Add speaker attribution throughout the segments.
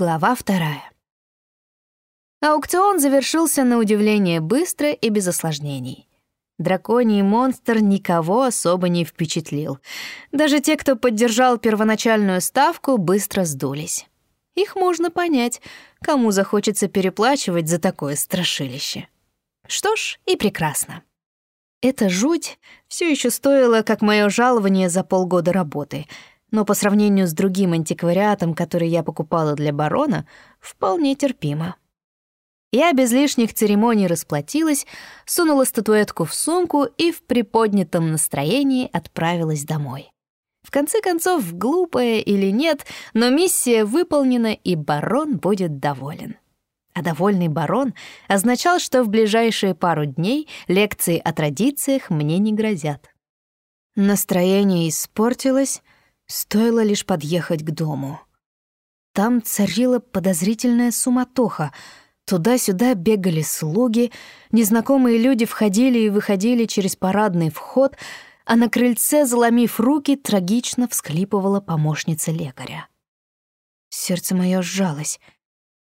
Speaker 1: Глава вторая. Аукцион завершился на удивление быстро и без осложнений. Драконий монстр никого особо не впечатлил. Даже те, кто поддержал первоначальную ставку, быстро сдулись. Их можно понять, кому захочется переплачивать за такое страшилище. Что ж, и прекрасно. Эта жуть все еще стоила, как мое жалование за полгода работы — но по сравнению с другим антиквариатом, который я покупала для барона, вполне терпимо. Я без лишних церемоний расплатилась, сунула статуэтку в сумку и в приподнятом настроении отправилась домой. В конце концов, глупая или нет, но миссия выполнена, и барон будет доволен. А довольный барон означал, что в ближайшие пару дней лекции о традициях мне не грозят. Настроение испортилось, Стоило лишь подъехать к дому. Там царила подозрительная суматоха. Туда-сюда бегали слуги, незнакомые люди входили и выходили через парадный вход, а на крыльце, заломив руки, трагично всхлипывала помощница лекаря. Сердце мое сжалось.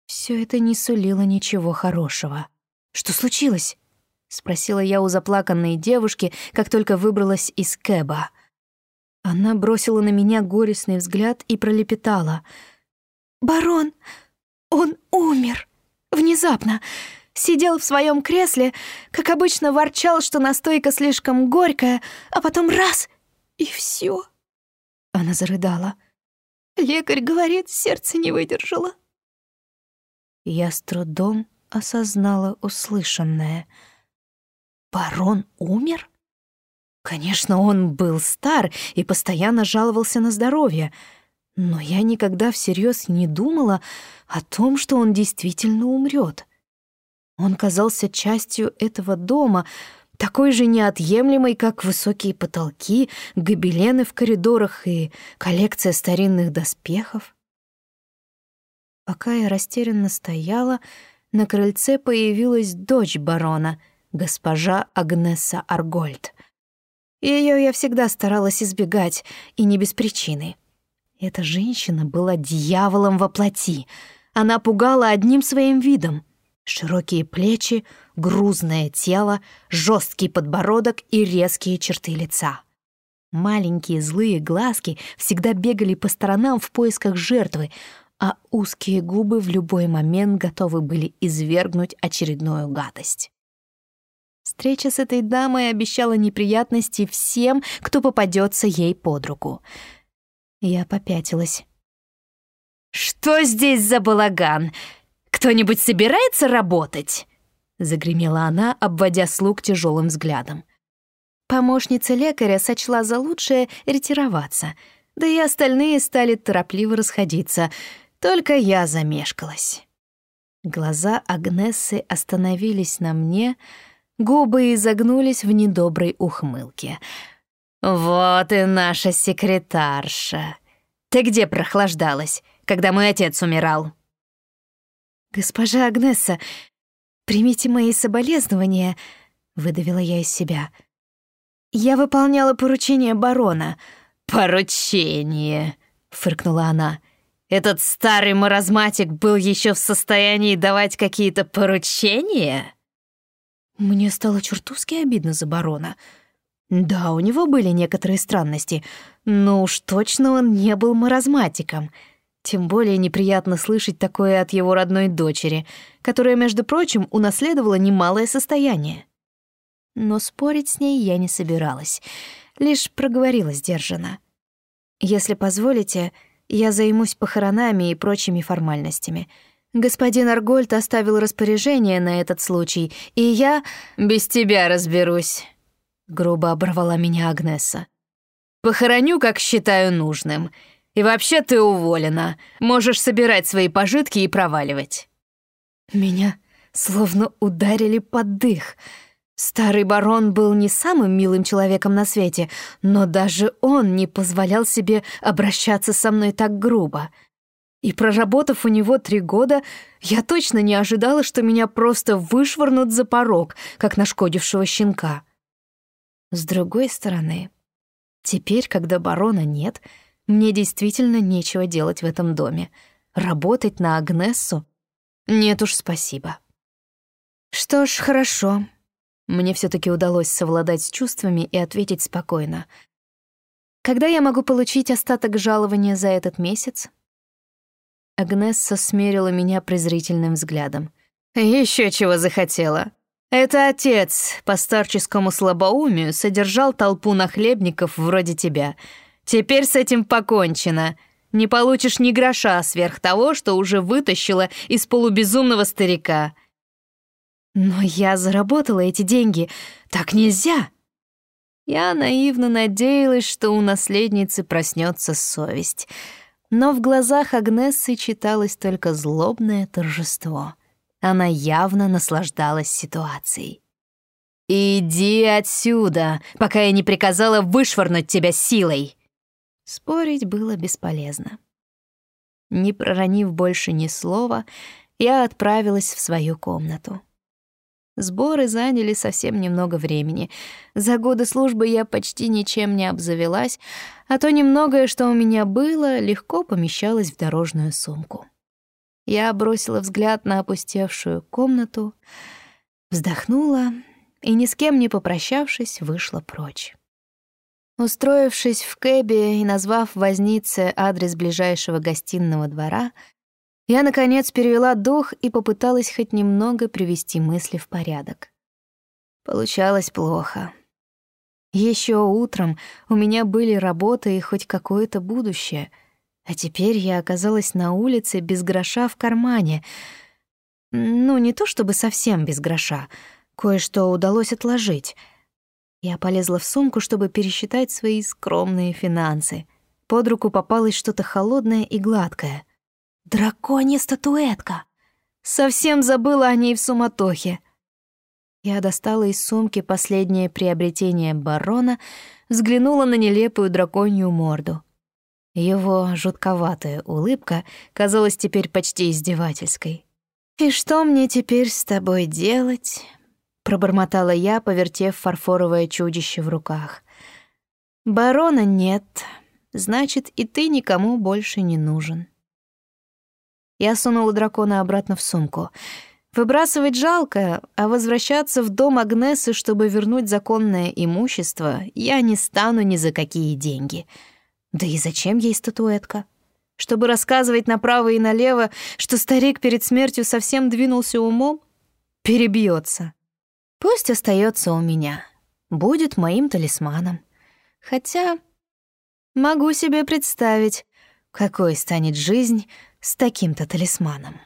Speaker 1: Все это не сулило ничего хорошего. «Что случилось?» — спросила я у заплаканной девушки, как только выбралась из кэба — она бросила на меня горестный взгляд и пролепетала. «Барон, он умер. Внезапно. Сидел в своем кресле, как обычно ворчал, что настойка слишком горькая, а потом раз — и все. Она зарыдала. Лекарь говорит, сердце не выдержало. Я с трудом осознала услышанное. «Барон умер?» Конечно, он был стар и постоянно жаловался на здоровье, но я никогда всерьез не думала о том, что он действительно умрет. Он казался частью этого дома, такой же неотъемлемой, как высокие потолки, гобелены в коридорах и коллекция старинных доспехов. Пока я растерянно стояла, на крыльце появилась дочь барона, госпожа Агнеса Аргольд — ее я всегда старалась избегать, и не без причины. Эта женщина была дьяволом во плоти. Она пугала одним своим видом. Широкие плечи, грузное тело, жесткий подбородок и резкие черты лица. Маленькие злые глазки всегда бегали по сторонам в поисках жертвы, а узкие губы в любой момент готовы были извергнуть очередную гадость. Встреча с этой дамой обещала неприятности всем, кто попадется ей под руку. Я попятилась. «Что здесь за балаган? Кто-нибудь собирается работать?» Загремела она, обводя слуг тяжелым взглядом. Помощница лекаря сочла за лучшее ретироваться, да и остальные стали торопливо расходиться, только я замешкалась. Глаза Агнессы остановились на мне — Губы изогнулись в недоброй ухмылке. «Вот и наша секретарша. Ты где прохлаждалась, когда мой отец умирал?» «Госпожа Агнеса, примите мои соболезнования», — выдавила я из себя. «Я выполняла поручение барона». «Поручение», — фыркнула она. «Этот старый маразматик был еще в состоянии давать какие-то поручения?» Мне стало чертовски обидно за барона. Да, у него были некоторые странности, но уж точно он не был маразматиком. Тем более неприятно слышать такое от его родной дочери, которая, между прочим, унаследовала немалое состояние. Но спорить с ней я не собиралась, лишь проговорила сдержанно. «Если позволите, я займусь похоронами и прочими формальностями». Господин Аргольд оставил распоряжение на этот случай, и я без тебя разберусь», — грубо оборвала меня Агнеса. «Похороню, как считаю нужным. И вообще ты уволена. Можешь собирать свои пожитки и проваливать». Меня словно ударили под дых. Старый барон был не самым милым человеком на свете, но даже он не позволял себе обращаться со мной так грубо — и проработав у него три года, я точно не ожидала, что меня просто вышвырнут за порог, как нашкодившего щенка. С другой стороны, теперь, когда барона нет, мне действительно нечего делать в этом доме. Работать на Агнессу? Нет уж, спасибо. Что ж, хорошо. Мне все таки удалось совладать с чувствами и ответить спокойно. Когда я могу получить остаток жалования за этот месяц? Агнесса смерила меня презрительным взглядом. Еще чего захотела. Это отец по старческому слабоумию содержал толпу нахлебников вроде тебя. Теперь с этим покончено. Не получишь ни гроша сверх того, что уже вытащила из полубезумного старика. Но я заработала эти деньги. Так нельзя. Я наивно надеялась, что у наследницы проснется совесть. Но в глазах Агнессы читалось только злобное торжество. Она явно наслаждалась ситуацией. «Иди отсюда, пока я не приказала вышвырнуть тебя силой!» Спорить было бесполезно. Не проронив больше ни слова, я отправилась в свою комнату. Сборы заняли совсем немного времени. За годы службы я почти ничем не обзавелась, а то немногое, что у меня было, легко помещалось в дорожную сумку. Я бросила взгляд на опустевшую комнату, вздохнула и, ни с кем не попрощавшись, вышла прочь. Устроившись в кэбе и назвав вознице адрес ближайшего гостиного двора, я, наконец, перевела дух и попыталась хоть немного привести мысли в порядок. Получалось плохо. Еще утром у меня были работа и хоть какое-то будущее — а теперь я оказалась на улице без гроша в кармане. Ну, не то чтобы совсем без гроша. Кое-что удалось отложить. Я полезла в сумку, чтобы пересчитать свои скромные финансы. Под руку попалось что-то холодное и гладкое. Драконья статуэтка! Совсем забыла о ней в суматохе. Я достала из сумки последнее приобретение барона, взглянула на нелепую драконью морду — его жутковатая улыбка казалась теперь почти издевательской. «И что мне теперь с тобой делать?» — пробормотала я, повертев фарфоровое чудище в руках. «Барона нет, значит, и ты никому больше не нужен». Я сунула дракона обратно в сумку. Выбрасывать жалко, а возвращаться в дом Агнесы, чтобы вернуть законное имущество, я не стану ни за какие деньги — да и зачем ей статуэтка? Чтобы рассказывать направо и налево, что старик перед смертью совсем двинулся умом? Перебьется. Пусть остается у меня. Будет моим талисманом. Хотя могу себе представить, какой станет жизнь с таким-то талисманом.